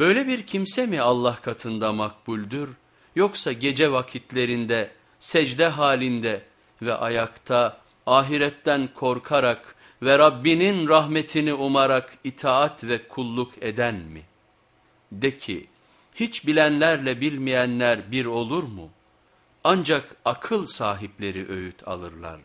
Böyle bir kimse mi Allah katında makbuldür yoksa gece vakitlerinde secde halinde ve ayakta ahiretten korkarak ve Rabbinin rahmetini umarak itaat ve kulluk eden mi? De ki hiç bilenlerle bilmeyenler bir olur mu? Ancak akıl sahipleri öğüt alırlar.